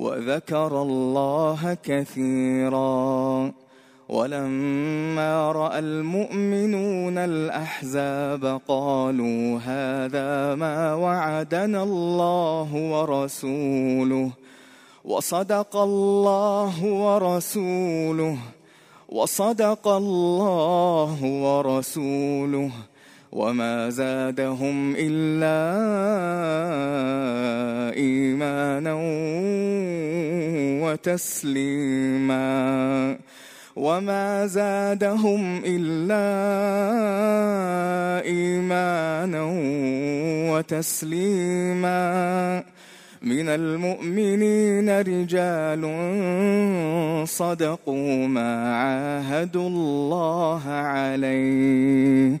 وذكر الله كثيرا ولما رأى المؤمنون الأحزاب قالوا هذا ما وعدنا الله ورسوله وصدق الله ورسوله وصدق الله ورسوله وما زادهم إلا إيمانا وتسليما وما زادهم إلا إيمانا وتسليما من المؤمنين رجال صدقوا ما عاهدوا الله عليه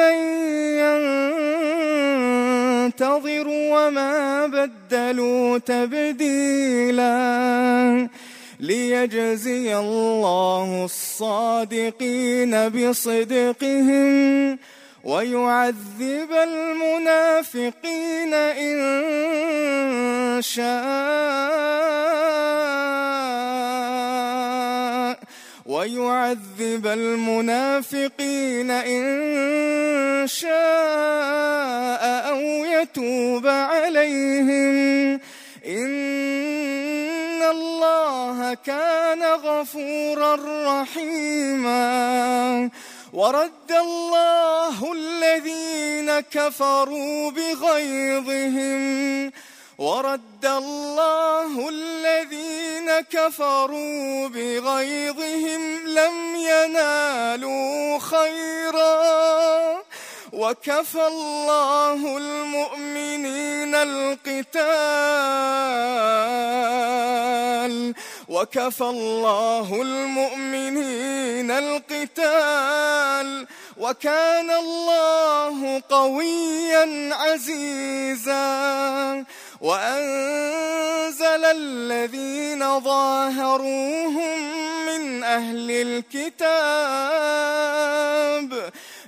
من ينتظر وما بدلوا تبديلا ليجزي الله الصادقين بصدقهم ويعذب المنافقين إن شاء ويعذب المنافقين إن شاء أو يتوب عليهم. إن الله كان غفورا رحيما. ورد الله الذين كفروا بغيظهم. ورد الله الذين كفروا بغيظهم. لم ينالوا خيرا. وكفى الله المؤمنين القتال. وكفى الله المؤمنين القتال. وكان الله قويا عزيزا. وأنزل الذين ظاهروهم من أهل الكتاب.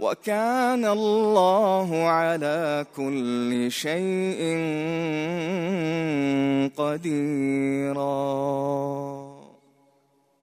وكان الله على كل شيء قديرا.